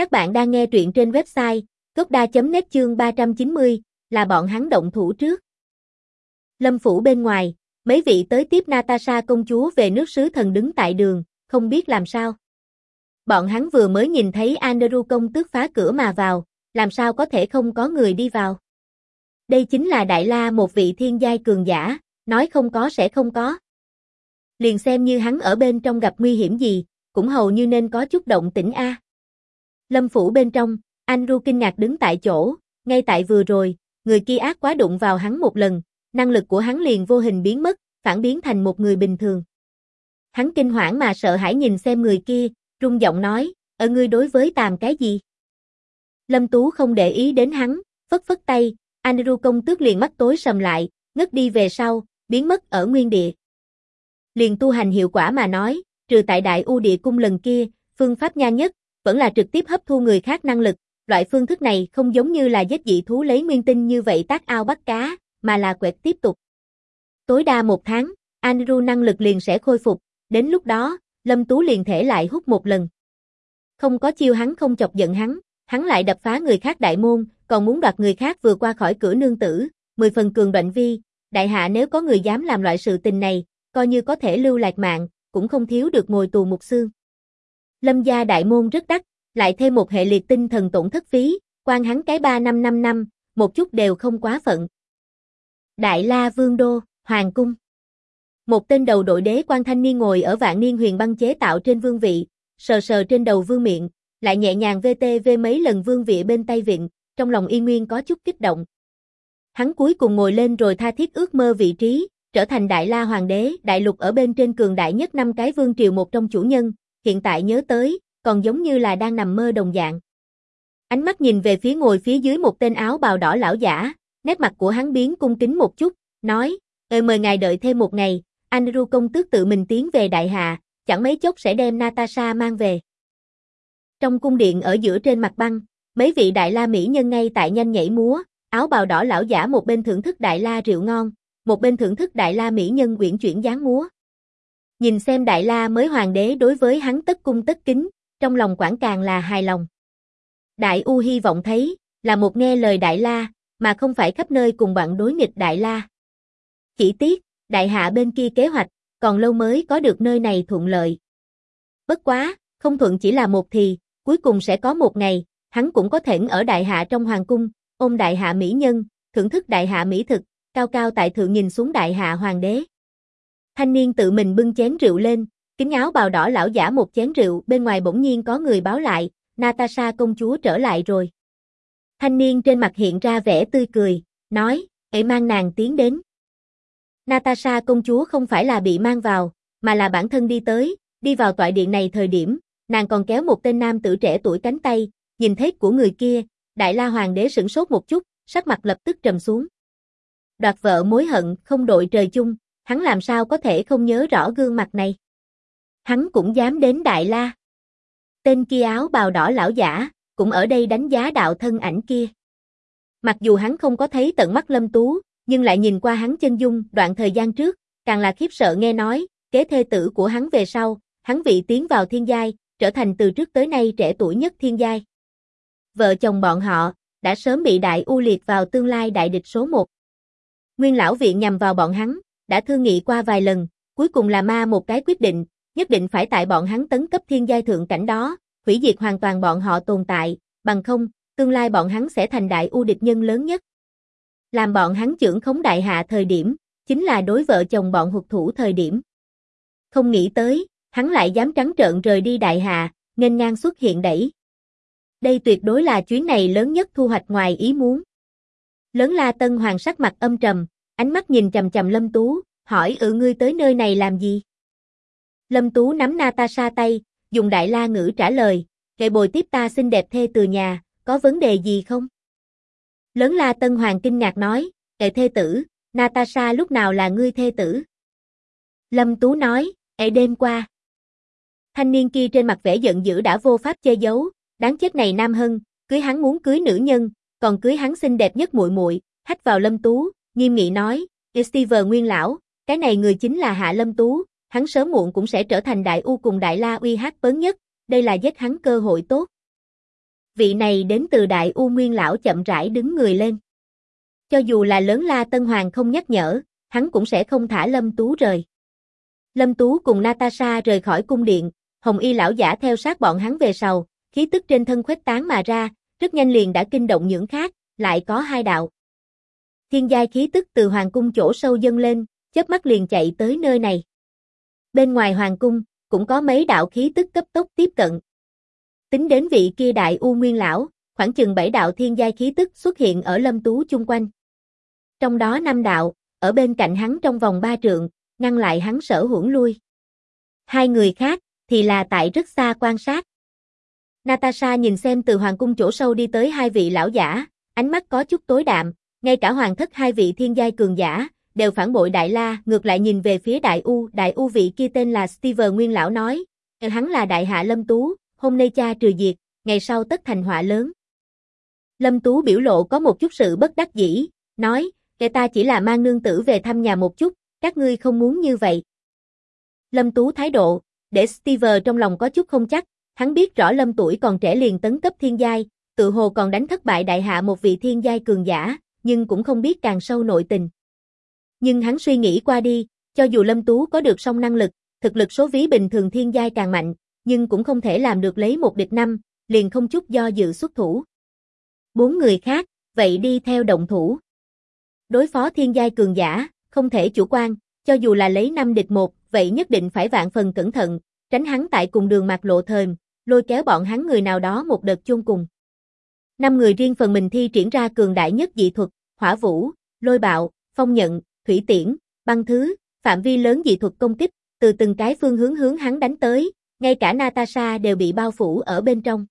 Các bạn đang nghe truyện trên website gocda.net chương 390, là bọn hắn động thủ trước. Lâm phủ bên ngoài, mấy vị tới tiếp Natasha công chúa về nước sứ thần đứng tại đường, không biết làm sao. Bọn hắn vừa mới nhìn thấy Andrew công tước phá cửa mà vào, làm sao có thể không có người đi vào. Đây chính là Đại La một vị thiên giai cường giả, nói không có sẽ không có. Liền xem như hắn ở bên trong gặp nguy hiểm gì, cũng hầu như nên có chút động tĩnh A. Lâm phủ bên trong, anh kinh ngạc đứng tại chỗ, ngay tại vừa rồi, người kia ác quá đụng vào hắn một lần, năng lực của hắn liền vô hình biến mất, phản biến thành một người bình thường. Hắn kinh hoảng mà sợ hãi nhìn xem người kia, rung giọng nói, ở ngươi đối với tàm cái gì? Lâm Tú không để ý đến hắn, phất phất tay, Andrew công tước liền mắt tối sầm lại, ngất đi về sau, biến mất ở nguyên địa. Liền tu hành hiệu quả mà nói, trừ tại đại u địa cung lần kia, phương pháp nhanh nhất, vẫn là trực tiếp hấp thu người khác năng lực, loại phương thức này không giống như là giết dị thú lấy nguyên tinh như vậy tác ao bắt cá, mà là quẹt tiếp tục. Tối đa một tháng, Andrew năng lực liền sẽ khôi phục, đến lúc đó, Lâm Tú liền thể lại hút một lần. Không có chiêu hắn không chọc giận hắn, hắn lại đập phá người khác đại môn, còn muốn đoạt người khác vừa qua khỏi cửa nương tử, mười phần cường đoạn vi, đại hạ nếu có người dám làm loại sự tình này, coi như có thể lưu lạc mạng, cũng không thiếu được ngồi tù một xương. Lâm gia đại môn rất đắt, lại thêm một hệ liệt tinh thần tổn thất phí, quan hắn cái ba năm năm năm, một chút đều không quá phận. Đại La Vương Đô, Hoàng Cung Một tên đầu đội đế quan thanh niên ngồi ở vạn niên huyền băng chế tạo trên vương vị, sờ sờ trên đầu vương miệng, lại nhẹ nhàng VTV mấy lần vương vị bên tay vịn, trong lòng y nguyên có chút kích động. Hắn cuối cùng ngồi lên rồi tha thiết ước mơ vị trí, trở thành Đại La Hoàng đế, đại lục ở bên trên cường đại nhất năm cái vương triều một trong chủ nhân, hiện tại nhớ tới, còn giống như là đang nằm mơ đồng dạng. Ánh mắt nhìn về phía ngồi phía dưới một tên áo bào đỏ lão giả, nét mặt của hắn biến cung kính một chút, nói, ơi mời ngài đợi thêm một ngày, Andrew công tước tự mình tiến về đại hạ, chẳng mấy chốc sẽ đem Natasha mang về. Trong cung điện ở giữa trên mặt băng, mấy vị đại la mỹ nhân ngay tại nhanh nhảy múa, áo bào đỏ lão giả một bên thưởng thức đại la rượu ngon, một bên thưởng thức đại la mỹ nhân quyển chuyển dáng múa. Nhìn xem đại la mới hoàng đế đối với hắn tất cung tất kính, trong lòng quảng càng là hài lòng. Đại U hy vọng thấy, là một nghe lời đại la, mà không phải khắp nơi cùng bạn đối nghịch đại la. Chỉ tiếc, đại hạ bên kia kế hoạch, còn lâu mới có được nơi này thuận lợi. Bất quá, không thuận chỉ là một thì, cuối cùng sẽ có một ngày, hắn cũng có thể ở đại hạ trong hoàng cung, ôm đại hạ mỹ nhân, thưởng thức đại hạ mỹ thực, cao cao tại thượng nhìn xuống đại hạ hoàng đế. Thanh niên tự mình bưng chén rượu lên, kính áo bào đỏ lão giả một chén rượu, bên ngoài bỗng nhiên có người báo lại, Natasha công chúa trở lại rồi. Thanh niên trên mặt hiện ra vẻ tươi cười, nói, hãy mang nàng tiến đến. Natasha công chúa không phải là bị mang vào, mà là bản thân đi tới, đi vào tọa điện này thời điểm, nàng còn kéo một tên nam tử trẻ tuổi cánh tay, nhìn thấy của người kia, đại la hoàng đế sửng sốt một chút, sắc mặt lập tức trầm xuống. Đoạt vợ mối hận, không đội trời chung, hắn làm sao có thể không nhớ rõ gương mặt này. Hắn cũng dám đến Đại La. Tên kia áo bào đỏ lão giả, cũng ở đây đánh giá đạo thân ảnh kia. Mặc dù hắn không có thấy tận mắt Lâm Tú, nhưng lại nhìn qua hắn chân dung đoạn thời gian trước, càng là khiếp sợ nghe nói, kế thê tử của hắn về sau, hắn vị tiến vào thiên giai, trở thành từ trước tới nay trẻ tuổi nhất thiên giai. Vợ chồng bọn họ, đã sớm bị đại u liệt vào tương lai đại địch số 1. Nguyên lão viện nhằm vào bọn hắn, đã thương nghị qua vài lần, cuối cùng là ma một cái quyết định, nhất định phải tại bọn hắn tấn cấp thiên giai thượng cảnh đó, hủy diệt hoàn toàn bọn họ tồn tại, bằng không, tương lai bọn hắn sẽ thành đại u địch nhân lớn nhất. Làm bọn hắn trưởng khống đại hạ thời điểm, chính là đối vợ chồng bọn hụt thủ thời điểm. Không nghĩ tới, hắn lại dám trắng trợn rời đi đại hạ, nên ngang xuất hiện đẩy. Đây tuyệt đối là chuyến này lớn nhất thu hoạch ngoài ý muốn. Lớn la tân hoàng sắc mặt âm trầm, ánh mắt nhìn chầm chầm Lâm Tú, hỏi ừ ngươi tới nơi này làm gì? Lâm Tú nắm Natasha tay, dùng đại la ngữ trả lời, kệ bồi tiếp ta xinh đẹp thê từ nhà, có vấn đề gì không? Lớn la Tân Hoàng kinh ngạc nói, kệ thê tử, Natasha lúc nào là ngươi thê tử? Lâm Tú nói, ệ đêm qua. Thanh niên kia trên mặt vẻ giận dữ đã vô pháp che giấu, đáng chết này Nam Hân, cưới hắn muốn cưới nữ nhân, còn cưới hắn xinh đẹp nhất muội muội, hách vào Lâm Tú, nghiêm nghị nói, Steve Nguyên lão, cái này người chính là Hạ Lâm Tú, hắn sớm muộn cũng sẽ trở thành đại u cùng đại la uy hát bớn nhất, đây là giết hắn cơ hội tốt. Vị này đến từ Đại U Nguyên Lão chậm rãi đứng người lên. Cho dù là lớn la Tân Hoàng không nhắc nhở, hắn cũng sẽ không thả Lâm Tú rời. Lâm Tú cùng Natasha rời khỏi cung điện, Hồng Y lão giả theo sát bọn hắn về sau, khí tức trên thân khuếch tán mà ra, rất nhanh liền đã kinh động những khác, lại có hai đạo. Thiên giai khí tức từ hoàng cung chỗ sâu dâng lên, chớp mắt liền chạy tới nơi này. Bên ngoài hoàng cung, cũng có mấy đạo khí tức cấp tốc tiếp cận. Tính đến vị kia đại u nguyên lão, khoảng chừng bảy đạo thiên giai khí tức xuất hiện ở lâm tú chung quanh. Trong đó năm đạo, ở bên cạnh hắn trong vòng ba trượng, ngăn lại hắn sở hưởng lui. Hai người khác, thì là tại rất xa quan sát. Natasha nhìn xem từ hoàng cung chỗ sâu đi tới hai vị lão giả, ánh mắt có chút tối đạm, ngay cả hoàng thất hai vị thiên giai cường giả, đều phản bội Đại La, ngược lại nhìn về phía Đại U, Đại U vị kia tên là Steve Nguyên Lão nói, ờ, hắn là Đại Hạ Lâm Tú, hôm nay cha trừ diệt, ngày sau tất thành họa lớn. Lâm Tú biểu lộ có một chút sự bất đắc dĩ, nói, kẻ ta chỉ là mang nương tử về thăm nhà một chút, các ngươi không muốn như vậy. Lâm Tú thái độ, để Steve trong lòng có chút không chắc, hắn biết rõ Lâm tuổi còn trẻ liền tấn cấp thiên giai, tự hồ còn đánh thất bại đại hạ một vị thiên giai cường giả, nhưng cũng không biết càng sâu nội tình. Nhưng hắn suy nghĩ qua đi, cho dù Lâm Tú có được song năng lực, thực lực số ví bình thường thiên giai càng mạnh, nhưng cũng không thể làm được lấy một địch năm, liền không chút do dự xuất thủ. Bốn người khác, vậy đi theo động thủ. Đối phó thiên giai cường giả, không thể chủ quan, cho dù là lấy năm địch một, vậy nhất định phải vạn phần cẩn thận, tránh hắn tại cùng đường mạc lộ thờm, lôi kéo bọn hắn người nào đó một đợt chung cùng. Năm người riêng phần mình thi triển ra cường đại nhất dị thuật, hỏa vũ, lôi bạo, phong nhận, thủy tiễn, băng thứ, phạm vi lớn dị thuật công kích, từ từng cái phương hướng hướng hắn đánh tới, ngay cả Natasha đều bị bao phủ ở bên trong.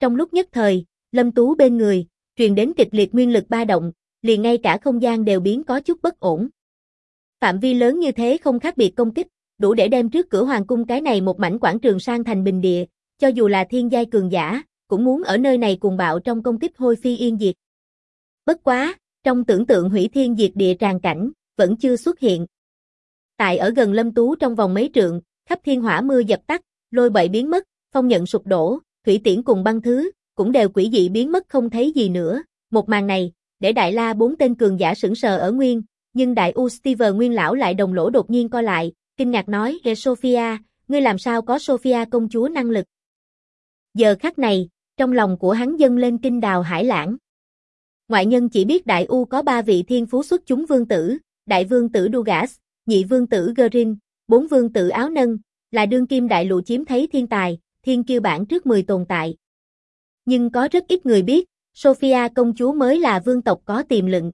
Trong lúc nhất thời, Lâm Tú bên người, truyền đến kịch liệt nguyên lực ba động, liền ngay cả không gian đều biến có chút bất ổn. Phạm vi lớn như thế không khác biệt công kích, đủ để đem trước cửa hoàng cung cái này một mảnh quảng trường sang thành bình địa, cho dù là thiên giai cường giả, cũng muốn ở nơi này cùng bạo trong công kích hôi phi yên diệt. Bất quá, trong tưởng tượng hủy thiên diệt địa tràn cảnh, vẫn chưa xuất hiện. Tại ở gần lâm tú trong vòng mấy trượng, khắp thiên hỏa mưa dập tắt, lôi bậy biến mất, phong nhận sụp đổ, thủy tiễn cùng băng thứ, cũng đều quỷ dị biến mất không thấy gì nữa. Một màn này, để đại la bốn tên cường giả sững sờ ở nguyên, nhưng đại U Steve nguyên lão lại đồng lỗ đột nhiên co lại, kinh ngạc nói, Sophia, ngươi làm sao có Sophia công chúa năng lực? Giờ khắc này, trong lòng của hắn dâng lên kinh đào hải lãng. Ngoại nhân chỉ biết đại U có ba vị thiên phú xuất chúng vương tử, đại vương tử Dugas, nhị vương tử Gerin, bốn vương tử áo nâng, là đương kim đại lụ chiếm thấy thiên tài, thiên kiêu bản trước 10 tồn tại. Nhưng có rất ít người biết, Sophia công chúa mới là vương tộc có tiềm lực.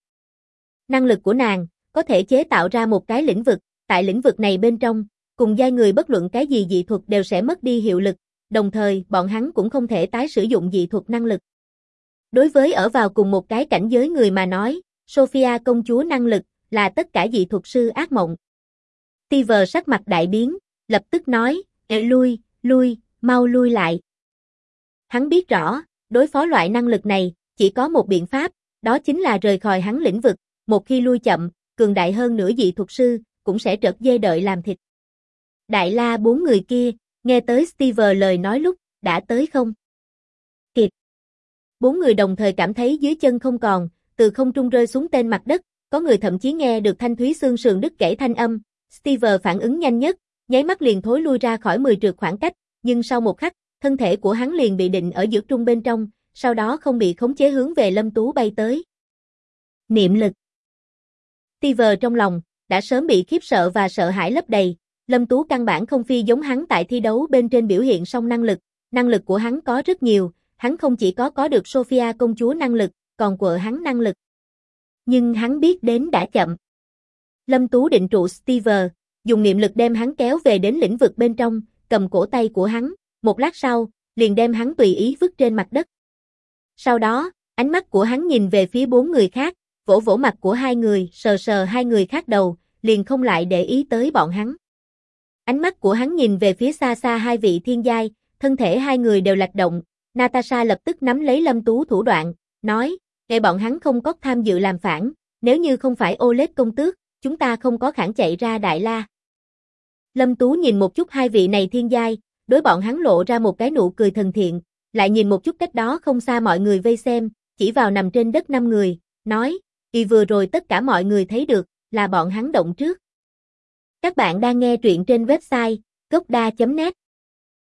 Năng lực của nàng, có thể chế tạo ra một cái lĩnh vực, tại lĩnh vực này bên trong, cùng giai người bất luận cái gì dị thuật đều sẽ mất đi hiệu lực, đồng thời bọn hắn cũng không thể tái sử dụng dị thuật năng lực. Đối với ở vào cùng một cái cảnh giới người mà nói, Sophia công chúa năng lực, là tất cả dị thuật sư ác mộng. Tiver sắc mặt đại biến, lập tức nói, Ê lui, lui, mau lui lại. Hắn biết rõ, đối phó loại năng lực này, chỉ có một biện pháp, đó chính là rời khỏi hắn lĩnh vực, một khi lui chậm, cường đại hơn nửa dị thuật sư, cũng sẽ trật dê đợi làm thịt. Đại la bốn người kia, nghe tới Steve lời nói lúc, đã tới không? Kịp. Bốn người đồng thời cảm thấy dưới chân không còn, từ không trung rơi xuống tên mặt đất, có người thậm chí nghe được thanh thúy xương sườn đứt gãy thanh âm. Steve phản ứng nhanh nhất, nháy mắt liền thối lui ra khỏi 10 trượt khoảng cách, nhưng sau một khắc, thân thể của hắn liền bị định ở giữa trung bên trong, sau đó không bị khống chế hướng về Lâm Tú bay tới. Niệm lực Steve trong lòng, đã sớm bị khiếp sợ và sợ hãi lấp đầy, Lâm Tú căn bản không phi giống hắn tại thi đấu bên trên biểu hiện song năng lực, năng lực của hắn có rất nhiều, hắn không chỉ có có được Sophia công chúa năng lực, còn của hắn năng lực. Nhưng hắn biết đến đã chậm. Lâm Tú định trụ Steve, dùng niệm lực đem hắn kéo về đến lĩnh vực bên trong, cầm cổ tay của hắn, một lát sau, liền đem hắn tùy ý vứt trên mặt đất. Sau đó, ánh mắt của hắn nhìn về phía bốn người khác, vỗ vỗ mặt của hai người, sờ sờ hai người khác đầu, liền không lại để ý tới bọn hắn. Ánh mắt của hắn nhìn về phía xa xa hai vị thiên giai, thân thể hai người đều lạch động, Natasha lập tức nắm lấy Lâm Tú thủ đoạn, nói, để bọn hắn không có tham dự làm phản, nếu như không phải ô lết công tước, chúng ta không có khẳng chạy ra Đại La. Lâm Tú nhìn một chút hai vị này thiên giai, đối bọn hắn lộ ra một cái nụ cười thần thiện, lại nhìn một chút cách đó không xa mọi người vây xem, chỉ vào nằm trên đất năm người, nói, y vừa rồi tất cả mọi người thấy được, là bọn hắn động trước. Các bạn đang nghe truyện trên website gocda.net